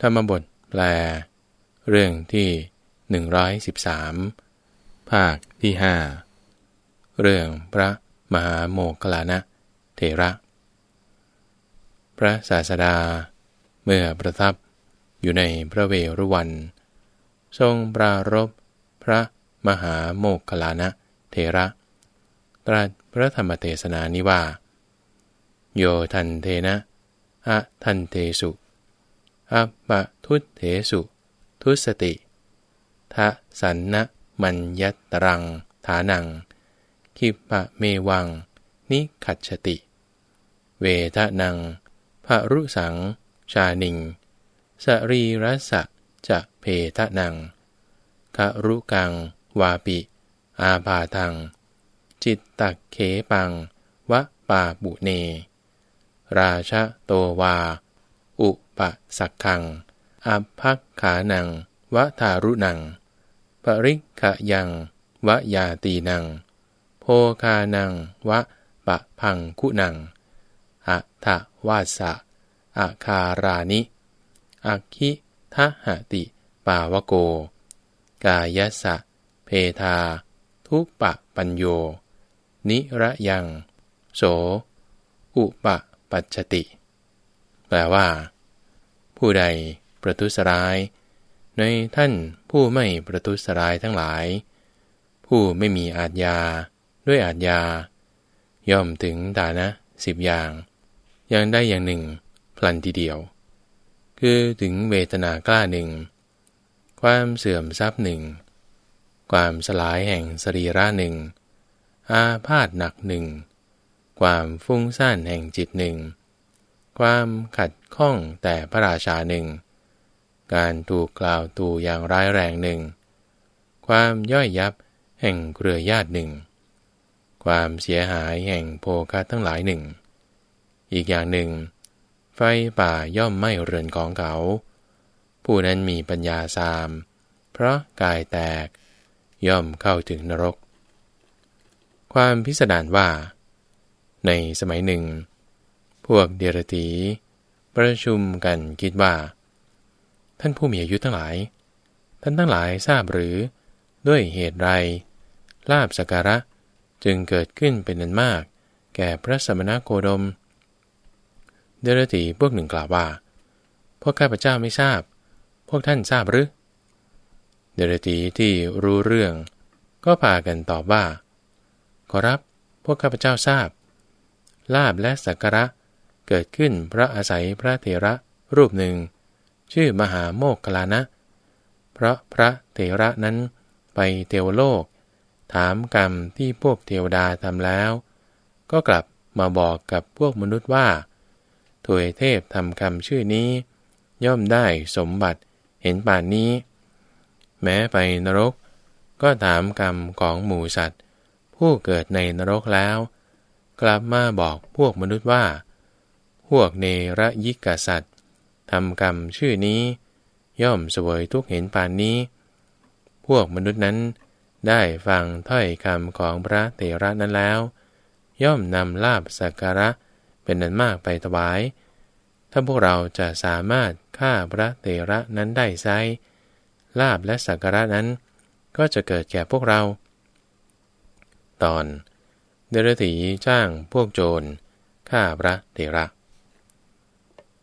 ธรรมบทแปล เรื่องที่ 113 ภาคที่หเรื่องพระมหาโมคลานะเทระ พระศาสดา เมื่อประทับอยู่ในพระเวรุวัน ทรงปรารบพระมหาโมคคลานะเทระ ตรัสพระธรรมเทศนานิว่า โยทันเทนะอะทันเทสุ อัปปะทุเถสุ ทุสติทะสันนะมัญยัตตรัง ฐานัง คิปะเมวัง นิขัดชติ เวทะนังภรุสัง ชานิง สรีรัสะจะเพทะนังคารุกัง วาปิ อาภาทัง จิตตักเขปัง วะปาบุเน ราชะโตวา อุ ปะสักขังอัภักขานัง วะทารุนัง ปริกะยัง วะยาตีนัง โพคานัง วะปะพังคุนังอะทะวาสะอาคารานิอักขิทะหติปาวโก กายสะ เพทา ทุปะปัญโย นิระยัง โส อุปะปัจจติ แปลว่า ผู้ใดประทุษร้าย ในท่านผู้ไม่ประทุษร้ายทั้งหลาย ผู้ไม่มีอาจยา ด้วยอาจยา ย่อมถึงฐานะสิบอย่าง อย่างได้อย่างหนึ่ง พลันทีเดียว คือถึงเวทนากล้าหนึ่ง ความเสื่อมทรัพย์หนึ่ง ความสลายแห่งสรีระหนึ่งอาพาธหนักหนึ่ง ความฟุ้งซ่านแห่งจิตหนึ่ง ความขัดข้องแต่พระราชาหนึ่ง การถูกกล่าวตูอย่างร้ายแรงหนึ่ง ความย่อยยับแห่งเครือญาติหนึ่ง ความเสียหายแห่งโภคะทั้งหลายหนึ่ง อีกอย่างหนึ่ง ไฟป่าย่อมไม่เรือนของเขา ผู้นั้นมีปัญญาสาม เพราะกายแตกย่อมเข้าถึงนรก ความพิสดารว่า ในสมัยหนึ่ง พวกเดรตีประชุมกันคิดว่า ท่านผู้มีอายุทั้งหลาย ท่านทั้งหลายทราบหรือ ด้วยเหตุไรลาบสการะจึงเกิดขึ้นเป็นนันมาก แก่พระสมณโคดม เดรตีพวกหนึ่งกล่าวว่า พวกข้าพเจ้าไม่ทราบ พวกท่านทราบหรือ เดรตีที่รู้เรื่อง ก็พากันตอบว่า ขอรับ พวกข้าพเจ้าทราบ ลาบและสักการะ เกิดขึ้นพระอาศัยพระเถระรูปหนึ่ง ชื่อมหาโมกขลานะ เพราะพระเถระนั้นไปเทวโลก ถามกรรมที่พวกเทวดาทำแล้ว ก็กลับมาบอกกับพวกมนุษย์ว่าถวยเทพทำคำชื่อนี้ ย่อมได้สมบัติเห็นป่านนี้ แม้ไปนรก ก็ถามกรรมของหมูสัตว์ ผู้เกิดในนรกแล้ว กลับมาบอกพวกมนุษย์ว่า พวกเนรยิกษัตริย์ทำกรรมชื่อนี้ ย่อมเสวยทุกเห็นปานนี้ พวกมนุษย์นั้นได้ฟังถ้อยคำของพระเตระนั้นแล้ว ย่อมนำลาบสักการะเป็นนันมากไปถวาย ถ้าพวกเราจะสามารถฆ่าพระเตระนั้นได้ไซลาบและสักการะนั้น ก็จะเกิดแก่พวกเรา ตอน เดรถีจ้างพวกโจรฆ่าพระเตระ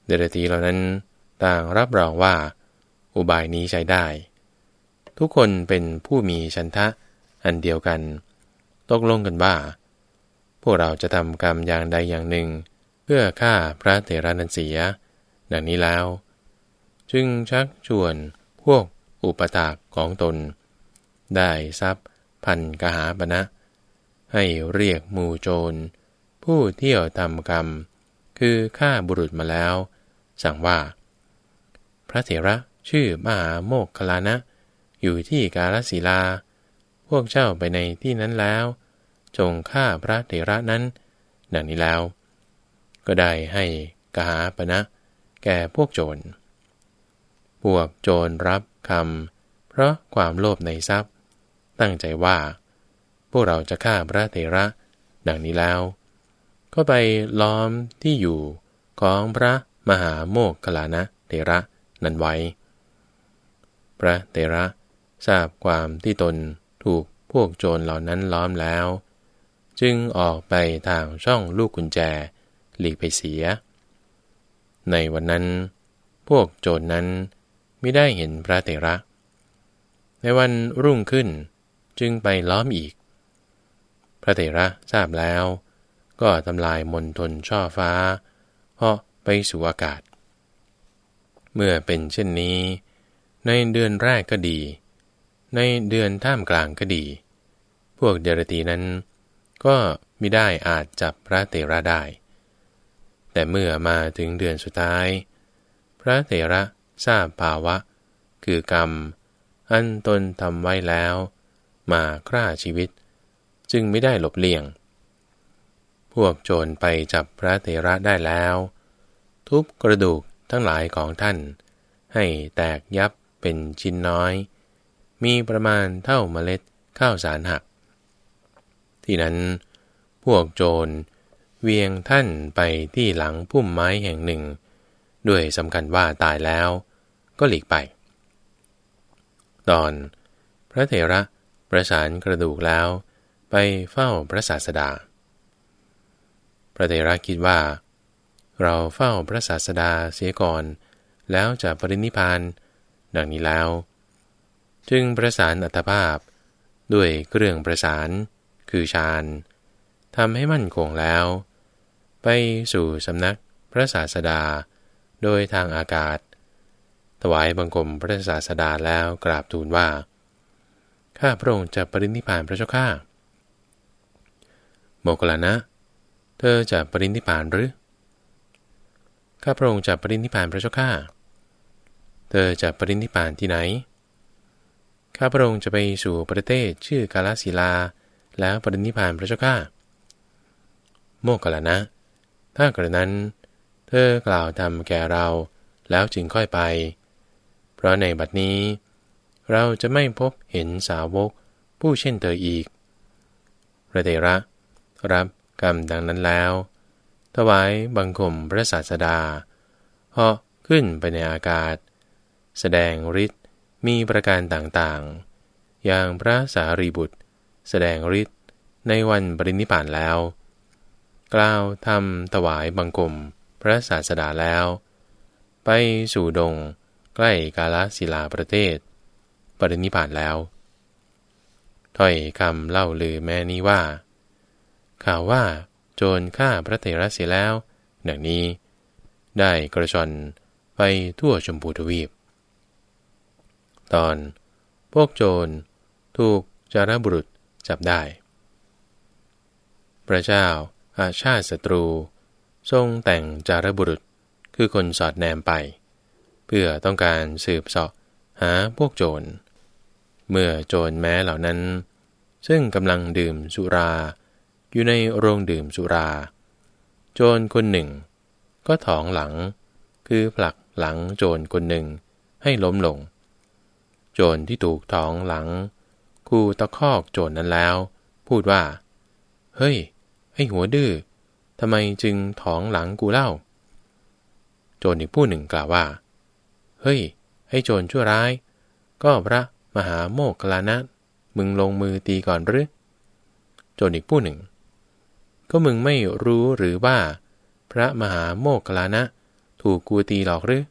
เดรธีเหล่านั้นต่างรับรองว่า อุบายนี้ใช้ได้ ทุกคนเป็นผู้มีชันทะอันเดียวกัน ตกลงกันว่า พวกเราจะทำกรรมอย่างใดอย่างหนึ่ง เพื่อฆ่าพระเถระนันเสีย ดังนี้แล้ว จึงชักชวนพวกอุปถากของตน ได้ทรัพย์พันกหาปณะนะให้เรียกมูโจร ผู้เที่ยวทำกรรม คือฆ่าบุรุษมาแล้ว สั่งว่า พระเถระชื่อมหาโมกขลานะ อยู่ที่กาลสีลา พวกเจ้าไปในที่นั้นแล้ว จงฆ่าพระเถระนั้น ดังนี้แล้ว ก็ได้ให้กหาปณะแก่พวกโจร พวกโจรรับคำเพราะความโลภในทรัพย์ ตั้งใจว่า พวกเราจะฆ่าพระเถระ ดังนี้แล้ว ก็ไปล้อมที่อยู่ของพระ มหาโมกขลานะเทระนั้นไว้ พระเตระทราบความที่ตนถูกพวกโจรเหล่านั้นล้อมแล้ว จึงออกไปทางช่องลูกกุญแจหลีกไปเสีย ในวันนั้น พวกโจรนั้นไม่ได้เห็นพระเตระ ในวันรุ่งขึ้นจึงไปล้อมอีก พระเถระทราบแล้ว ก็ทำลายมนทนช่อฟ้าเหาะ ไปสู่อากาศ เมื่อเป็นเช่นนี้ ในเดือนแรกก็ดี ในเดือนท่ามกลางก็ดี พวกเดรตีนั้น ก็มิได้อาจจับพระเถระได้ แต่เมื่อมาถึงเดือนสุดท้าย พระเถระทราบภาวะ คือกรรม อันตนทำไว้แล้ว มาฆ่าชีวิต จึงไม่ได้หลบเลี่ยง พวกโจรไปจับพระเถระได้แล้ว ทุบกระดูกทั้งหลายของท่าน ให้แตกยับเป็นชิ้นน้อย มีประมาณเท่าเมล็ดข้าวสารหัก ที่นั้น พวกโจรเวียงท่านไปที่หลังพุ่มไม้แห่งหนึ่ง ด้วยสำคัญว่าตายแล้ว ก็หลีกไป ตอน พระเถระประสานกระดูกแล้ว ไปเฝ้าพระศาสดา พระเถระคิดว่า เราเฝ้าพระศาสดาเสียก่อน แล้วจะปรินิพาน ดังนี้แล้ว จึงประสานอัตภาพ ด้วยเครื่องประสาน คือฌานทำให้มั่นคงแล้ว ไปสู่สำนักพระศาสดา โดยทางอากาศ ถวายบังคมพระศาสดาแล้วกราบทูลว่า ข้าพระองค์จะปรินิพานพระเจ้าข้าโมกลานะ เธอจะปรินิพานหรือ ข้าพระองค์จะปรินิพานพระเจ้าข้าเธอจะปรินิพานที่ไหน ข้าพระองค์จะไปสู่ประเทศชื่อกาลสิลา แล้วปรินิพานพระเจ้าข้าโมกลานะ ถ้ากระนั้น เธอกล่าวทำแก่เราแล้วจึงค่อยไป เพราะในบัดนี้ เราจะไม่พบเห็นสาวกผู้เช่นเธออีกพระเถระ รับกรรมดังนั้นแล้ว ถวายบังคมพระศาสดาเหาะขึ้นไปในอากาศ แสดงฤทธิ์มีประการต่างๆ อย่างพระสารีบุตร แสดงฤทธิ์ในวันปรินิพานแล้ว กล่าวทำถวายบังคมพระศาสดาแล้ว ไปสู่ดงใกล้กาลสิลาประเทศ ปรินิพานแล้ว ถ้อยคำเล่าลือแม่นี้ว่า ข่าวว่า โจรฆ่าพระเถระเสียแล้ว ดังนี้ ได้กระชอนไปทั่วชมพูทวีป ตอน พวกโจรถูกจารบุรุษจับได้ พระเจ้าอาชาติศัตรู ทรงแต่งจารบุรุษคือคนสอดแนมไป เพื่อต้องการสืบเสาะหาพวกโจร เมื่อโจรแม้เหล่านั้น ซึ่งกำลังดื่มสุรา อยู่ในโรงดื่มสุรา โจรคนหนึ่ง ก็ถองหลัง คือผลักหลังโจรคนหนึ่งให้ล้มลง โจรที่ถูกถองหลัง คูตะคอกโจรนั้นแล้ว พูดว่า เฮ้ย ไอ้หัวดื้อทำไมจึงถองหลังกูเล่า โจรอีกผู้หนึ่งกล่าวว่า เฮ้ย ไอ้โจรชั่วร้าย ก็พระมหาโมกขลานะมึงลงมือตีก่อนหรือ โจนอีกผู้หนึ่ง ก็มึงไม่รู้หรือว่า พระมหาโมกขลานะ ถูกกูตีหรอกหรือ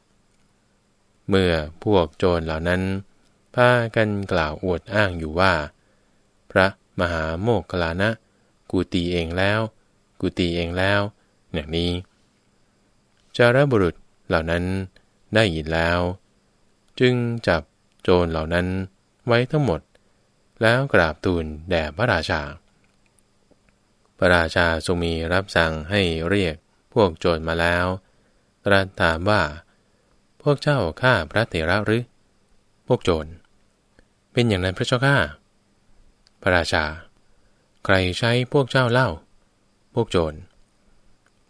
เมื่อพวกโจรเหล่านั้นพากันกล่าวอวดอ้างอยู่ว่า พระมหาโมกขลานะ กูตีเองแล้ว กูตีเองแล้วอย่างนี้ จารบุรุษเหล่านั้นได้ยินแล้ว จึงจับโจรเหล่านั้นไว้ทั้งหมด แล้วกราบทูลแด่พระราชา พระราชาทรงมีรับสั่งให้เรียกพวกโจรมาแล้วตรัสถามว่า พวกเจ้าฆ่าพระเถระหรือ พวกโจร เป็นอย่างนั้นพระเจ้าข้า พระราชา ใครใช้พวกเจ้าเล่า พวกโจร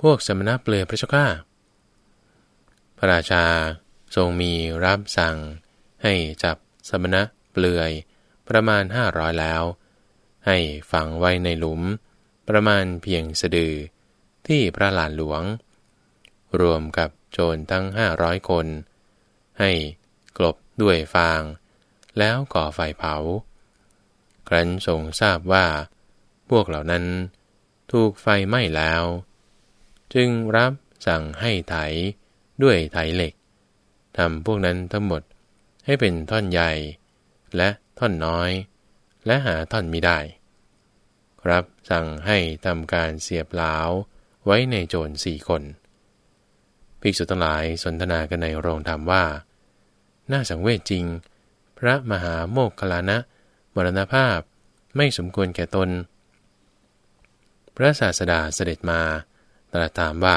พวกสมณะเปลือยพระเจ้าข้า พระราชาทรงมีรับสั่ง ให้จับสมณะเปลือยประมาณห้าร้อยแล้ว ให้ฝังไว้ในหลุม ประมาณเพียงสะดือที่พระลานหลวง รวมกับโจรทั้งห้าร้อยคน ให้กลบด้วยฟาง แล้วก่อไฟเผา ครั้นทรงทราบว่า พวกเหล่านั้นถูกไฟไหม้แล้ว จึงรับสั่งให้ไถด้วยไถเหล็กทำพวกนั้นทั้งหมดให้เป็นท่อนใหญ่ และท่อนน้อย และหาท่อนไม่ได้ รับสั่งให้ทำการเสียบหลาวไว้ในโจรสี่คน ภิกษุทั้งหลายสนทนากันในโรงธรรมว่า น่าสังเวชจริง พระมหาโมกขลานะมรณภาพไม่สมควรแก่ตน พระศาสดาเสด็จมาตรัสถามว่า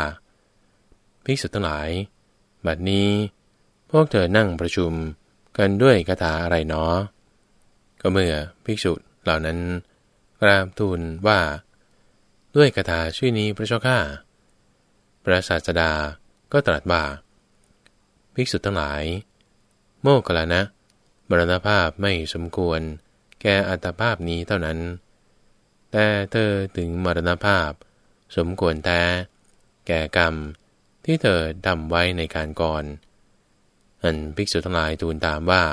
ภิกษุทั้งหลาย บัดนี้ พวกเธอนั่งประชุมกันด้วยคาถาอะไรเนาะก็เมื่อภิกษุเหล่านั้น กราบทูลว่า ด้วยคาถาชื่อนี้พระเจ้าข้าพระศาสดาก็ตรัสว่า ภิกษุทั้งหลาย โมกขลานะมรณภาพไม่สมควร แก่อัตภาพนี้เท่านั้น แต่เธอถึงมรณภาพ สมควรแต่แก่กรรมที่เธอดำไว้ในการก่อนอันภิกษุทั้งหลายทูลตามว่า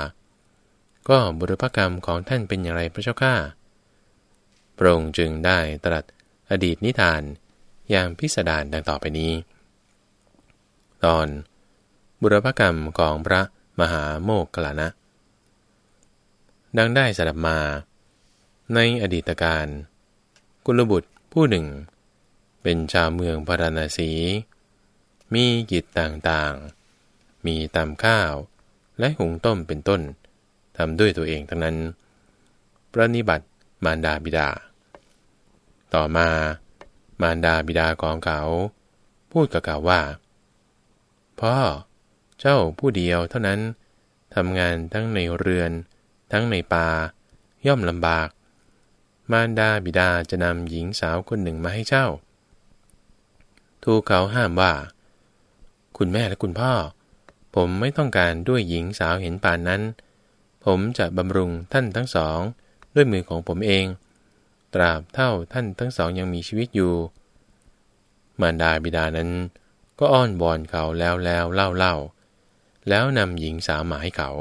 ก็บุรพกรรมของท่านเป็นอย่างไรพระเจ้าข้า พระองค์จึงได้ตรัสอดีตนิทานอย่างพิสดารดังต่อไปนี้ ตอน บุรพกรรมของพระมหาโมกขลานะ ดังได้สดับมา ในอดีตการ กุลบุตรผู้หนึ่ง เป็นชาวเมืองพาราณสี มีกิจต่างๆ มีตำข้าว และหุงต้มเป็นต้นทำด้วยตัวเองทั้งนั้น ประนิบัติ มารดาบิดา ต่อมามารดาบิดาของเขา พูดกับเขาว่า พ่อ เจ้าผู้เดียวเท่านั้นทำงานทั้งในเรือน ทั้งในป่า ย่อมลำบาก มารดาบิดาจะนำหญิงสาวคนหนึ่งมาให้เจ้า ทูกเขาห้ามว่า คุณแม่และคุณพ่อ ผมไม่ต้องการด้วยหญิงสาวเห็นป่านนั้น ผมจะบำรุงท่านทั้งสอง ด้วยมือของผมเอง ตราบเท่าท่านทั้งสองยังมีชีวิตอยู่ มารดาบิดานั้น ก็อ้อนบอนเขาแล้วแล้วเล่าเล่าแล้วนำหญิงสาวมาให้เขา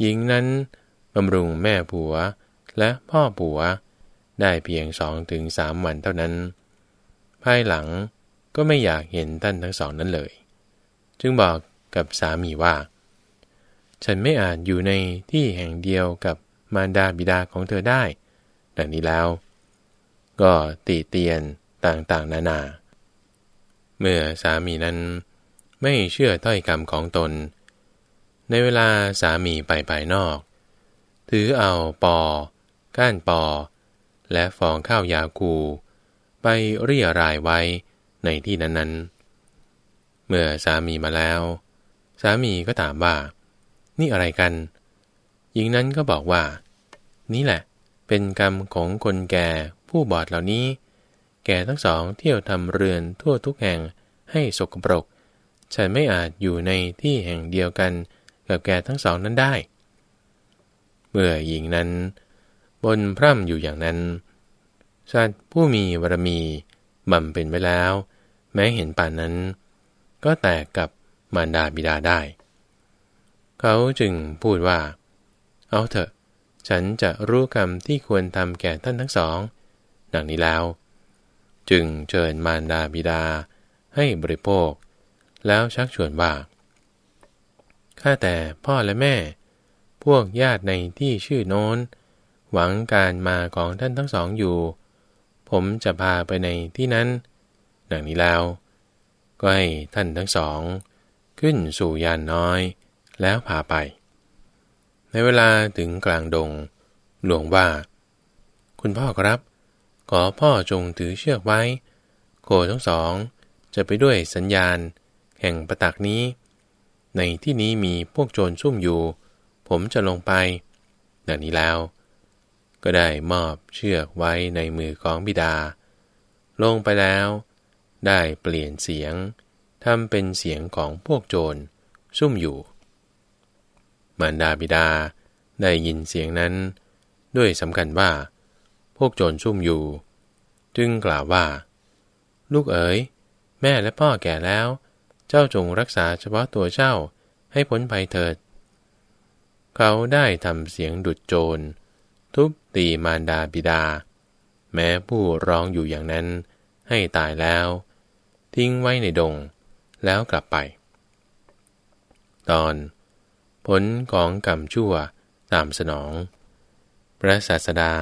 หญิงนั้นบำรุงแม่ผัวและพ่อผัวได้เพียงสองถึงสามวันเท่านั้น ภายหลังก็ไม่อยากเห็นท่านทั้งสองนั้นเลย จึงบอกกับสามีว่า ฉันไม่อาจอยู่ในที่แห่งเดียวกับ มารดาบิดาของเธอได้ดังนี้แล้ว ก็ตีเตียนต่างๆ นานา เมื่อสามีนั้นไม่เชื่อถ้อยคำของตน ในเวลาสามีไปภายนอก ถือเอาปอ ก้านปอ และฟองข้าวยาคู ไปเรียรายไว้ในที่นั้นๆ เมื่อสามีมาแล้ว สามีก็ถามว่า นี่อะไรกันห ญิงนั้นก็บอกว่า นี่แหละ เป็นกรรมของคนแก่ผู้บอดเหล่านี้ แก่ทั้งสองเที่ยวทำเรือนทั่วทุกแห่งให้สกปรก ฉันไม่อาจอยู่ในที่แห่งเดียวกันกับแก่ทั้งสองนั้นได้ เมื่อหญิงนั้น บนพร่ำอยู่อย่างนั้นสัตว์ผู้มีวรมีบ่มเป็นไว้แล้ว แม้เห็นป่านนั้น ก็แตกกับมารดาบิดาได้ เขาจึงพูดว่า เอาเถอะ ฉันจะรู้กรรมที่ควรทำแก่ท่านทั้งสอง ดังนี้แล้ว จึงเชิญมารดาบิดา ให้บริโภค แล้วชักชวนว่า ข้าแต่พ่อและแม่ พวกญาติในที่ชื่อโน้น หวังการมาของท่านทั้งสองอยู่ ผมจะพาไปในที่นั้น ดังนี้แล้ว ก็ให้ท่านทั้งสอง ขึ้นสู่ยานน้อย แล้วพาไป ในเวลาถึงกลางดง หลวงว่า คุณพ่อครับ ขอพ่อจงถือเชือกไว้ โคทั้งสอง จะไปด้วยสัญญาณ แห่งประตักนี้ ในที่นี้มีพวกโจรซุ่มอยู่ ผมจะลงไปดังนี้แล้ว ก็ได้มอบเชือกไว้ในมือของบิดา ลงไปแล้ว ได้เปลี่ยนเสียงทำเป็นเสียงของพวกโจรซุ่มอยู่ มารดาบิดา ได้ยินเสียงนั้น ด้วยสำคัญว่า พวกโจรซุ่มอยู่ จึงกล่าวว่า ลูกเอ๋ย แม่และพ่อแก่แล้ว เจ้าจงรักษาเฉพาะตัวเจ้าให้พ้นภัยเถิด เขาได้ทำเสียงดุดโจร ทุบตีมารดาบิดา แม้ผู้ร้องอยู่อย่างนั้น ให้ตายแล้ว ทิ้งไว้ในดง แล้วกลับไป ตอน ผลของกรรมชั่วตามสนอง พระศาสดา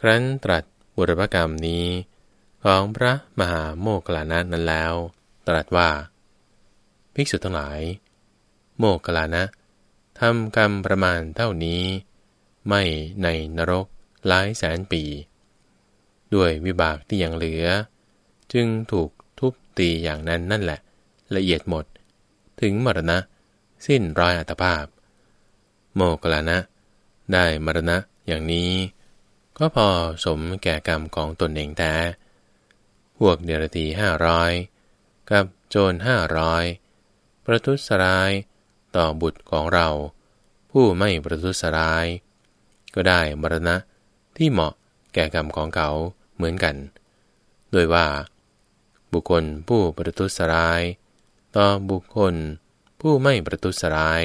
ครั้นตรัสบุรพกรรมนี้ ของพระมหาโมกขลานะนั้นแล้ว ตรัสว่า ภิกษุทั้งหลาย โมกขลานะทำกรรมประมาณเท่านี้ ไม่ในนรกหลายแสนปี ด้วยวิบากที่ยังเหลือ จึงถูกทุบตีอย่างนั้นนั่นแหละ ละเอียดหมด ถึงมรณะ สิ้นรอยอัตภาพ โมกขลานะ ได้มรณะอย่างนี้ ก็พอสมแก่กรรมของตนเองแต่ พวกเดรธีห้าร้อยกับโจรห้าร้อยประทุษร้ายต่อบุตรของเรา ผู้ไม่ประทุษร้าย ก็ได้มรณะที่เหมาะแก่กรรมของเขาเหมือนกัน โดยว่า บุคคลผู้ประทุษร้าย ต่อบุคคล ผู้ไม่ประทุษร้าย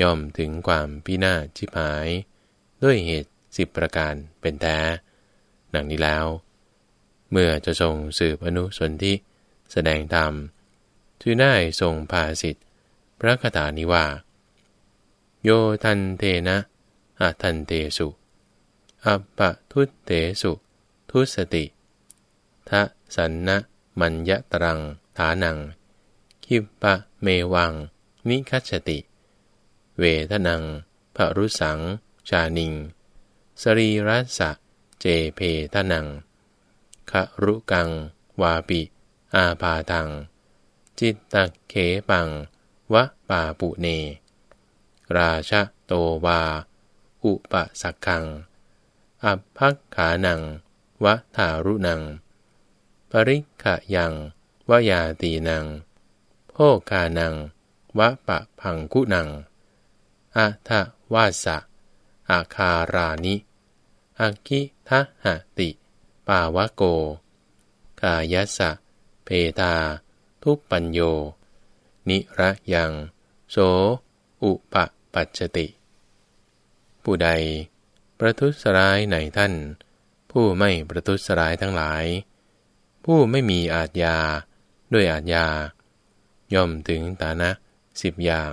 ย่อมถึงความพินาศชิบหาย ด้วยเหตุสิบประการเป็นแท้หนังนี้แล้ว เมื่อจะทรงสืบอนุสนธิแสดงธรรมจึงได้ทรงภาสิทธิพระคาถานี้ว่า โยทันเทนะอะทันเตสุอัปปะทุเตสุ ทุสติทะสันนะมัญญตรังฐานัง คิปะเมวัง นิคัชติ เวทนังภรุสัง ชานิง สรีรัสะเจเพทนังขรุกัง วาปิ อาปาตัง จิตตะเขปัง วะปาปุเน ราชะโตวา อุปสักขัง อัพพักขานัง วะทารุนัง ปริขะยัง วยาตีนัง โภคานัง วะปะพังคุนังอะทะวาสะอาคารานิอากิทะหะติ ปาวะโก กายัสะ เพตา ทุปัญโย นิระยัง โส อุปปัจจติ ผู้ใด ประทุษร้ายในท่าน ผู้ไม่ประทุษร้ายทั้งหลาย ผู้ไม่มีอาจยา ด้วยอาจยา ย่อมถึงตานะสิบอย่าง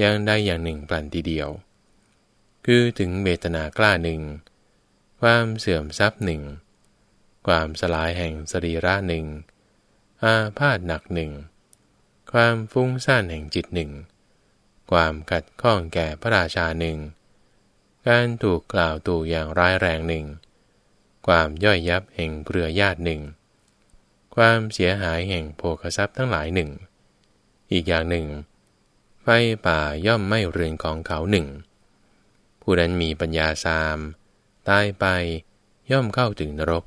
ย่างได้อย่างหนึ่งปลันทีเดียว คือถึงเบตนากล้าหนึ่ง ความเสื่อมทรัพย์หนึ่ง ความสลายแห่งสรีระหนึ่ง อาพาธหนักหนึ่ง ความฟุ้งซ่านแห่งจิตหนึ่ง ความกัดข้องแก่พระราชาหนึ่ง การถูกกล่าวตู่อย่างร้ายแรงหนึ่ง ความย่อยยับแห่งเครือญาติหนึ่ง ความเสียหายแห่งโภคทรัพย์ทั้งหลายหนึ่ง อีกอย่างหนึ่ง ไฟป่าย่อมไม่เรือนของเขาหนึ่ง ผู้นั้นมีปัญญาสาม ตายไปย่อมเข้าถึงนรก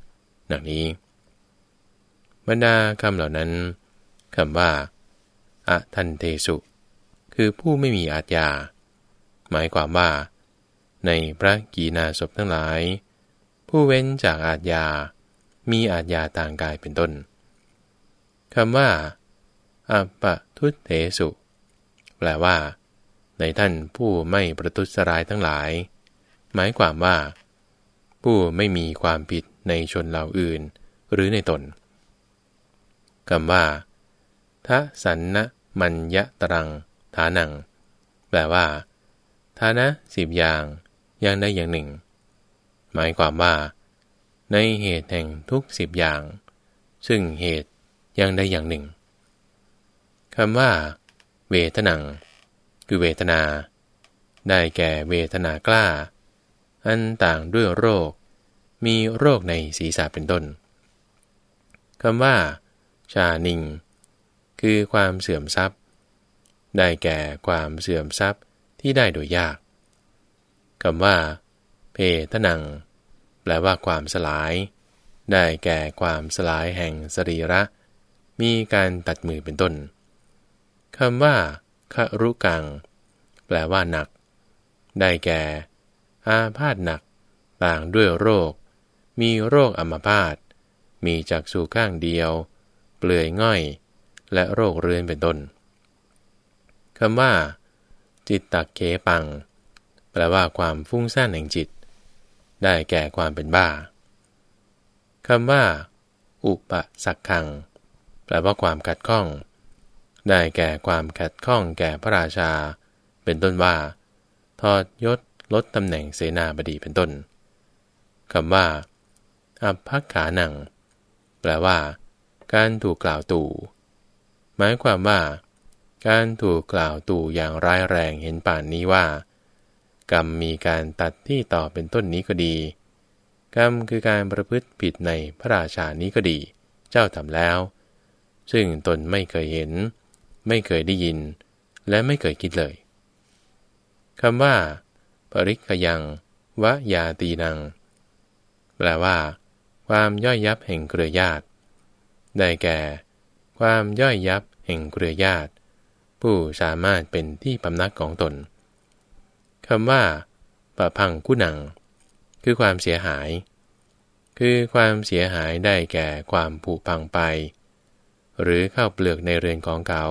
ดังนี้ บรรดาคำเหล่านั้นคำว่าอะทันเทสุ คือผู้ไม่มีอาจยา หมายความว่า ในพระกีนาศพทั้งหลาย ผู้เว้นจากอาจยา มีอาจยาต่างกายเป็นต้นคำว่าอัปปะ ทุตเทสุ แปลว่า ในท่านผู้ไม่ประทุษร้ายทั้งหลาย หมายความว่า ผู้ไม่มีความผิดในชนเหล่าอื่น หรือในตนคำว่าทะสันนะมัญญะตรัง ฐานัง แปลว่า ฐานะสิบอย่าง อย่างใดอย่างหนึ่ง หมายความว่า ในเหตุแห่งทุกสิบอย่าง ซึ่งเหตุอย่างใดอย่างหนึ่ง คำว่า เวทนัง คือเวทนา ได้แก่เวทนากล้า อันต่างด้วยโรค มีโรคในศีรษะเป็นต้นคำว่า ชานิง คือความเสื่อมทรัพย์ ได้แก่ความเสื่อมทรัพย์ที่ได้โดยยากคำว่า เพทนัง แปลว่าความสลาย ได้แก่ความสลายแห่งสรีระ มีการตัดมือเป็นต้น คำว่าครุกัง แปลว่าหนัก ได้แก่ อาพาธหนัก ต่างด้วยโรค มีโรคอัมพาตมีจักสูข้างเดียว เปลือยง่อย และโรคเรื้อนเป็นต้นคำว่า จิตตักเขปัง แปลว่าความฟุ้งซ่านแห่งจิต ได้แก่ความเป็นบ้าคำว่า อุปสักขัง แปลว่าความขัดข้อง ได้แก่ความขัดข้องแก่พระราชา เป็นต้นว่า ทอดยศลดตำแหน่งเสนาบดีเป็นต้นคำว่าอัพพักขาหนัง แปลว่า การถูกกล่าวตู่ หมายความว่า การถูกกล่าวตู่อย่างร้ายแรงเห็นป่านนี้ว่า กรรมมีการตัดที่ต่อเป็นต้นนี้ก็ดี กรรมคือการประพฤติผิดในพระราชานี้ก็ดี เจ้าทำแล้ว ซึ่งตนไม่เคยเห็น ไม่เคยได้ยิน และไม่เคยคิดเลยคำว่า ปริกยังวะยาตีนัง แปลว่า ความย่อยยับแห่งเครือญาติ ได้แก่ ความย่อยยับแห่งเครือญาติ ผู้สามารถเป็นที่พำนักของตนคำว่าปะพังกุนัง คือความเสียหาย คือความเสียหายได้แก่ความผุพังไป หรือเข้าเปลือกในเรือนของเขา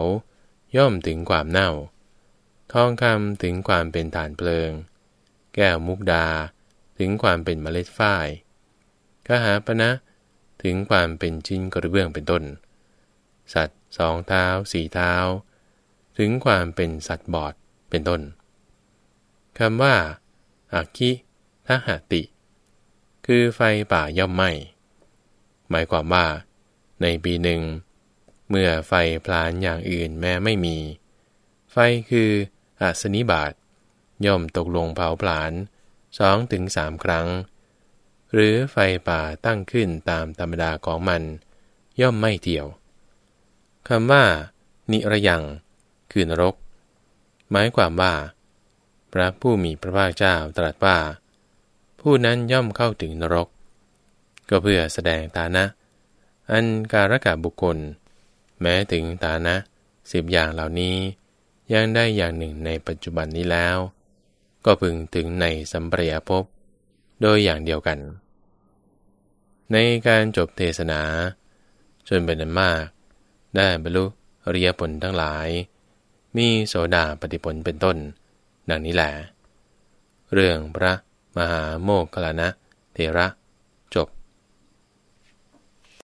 ย่อมถึงความเน่า ทองคำถึงความเป็นฐานเปลิง แก้วมุกดาถึงความเป็นเมล็ดฝ้ายกหาปณะถึงความเป็นชิ้นกระเบื้องเป็นต้น สัตว์สองเท้าสี่เท้า ถึงความเป็นสัตว์บอดเป็นต้นคำว่าอาคิทหติ คือไฟป่าย่อมไหม้หมายความว่า ในปีหนึ่ง เมื่อไฟพลานอย่างอื่นแม้ไม่มี ไฟคืออาสนิบาตย่อมตกลงเผาผลาญสองถึงสามครั้ง หรือไฟป่าตั้งขึ้นตามธรรมดาของมัน ย่อมไม่เที่ยวคำว่า นิรยัง คือนรก หมายความว่า พระผู้มีพระภาคเจ้าตรัสว่า ผู้นั้นย่อมเข้าถึงนรก ก็เพื่อแสดงตานะ อันการกะบุคคล แม้ถึงตานะสิบอย่างเหล่านี้ยังได้อย่างหนึ่งในปัจจุบันนี้แล้ว ก็พึงถึงในสัมปรายภพโดยอย่างเดียวกัน ในการจบเทศนา จนเป็นอันมาก ได้บรรลุอริยผลทั้งหลาย มีโสดาปฏิผลเป็นต้น ดังนี้แหละเรื่องพระมหาโมกขลานะเทระ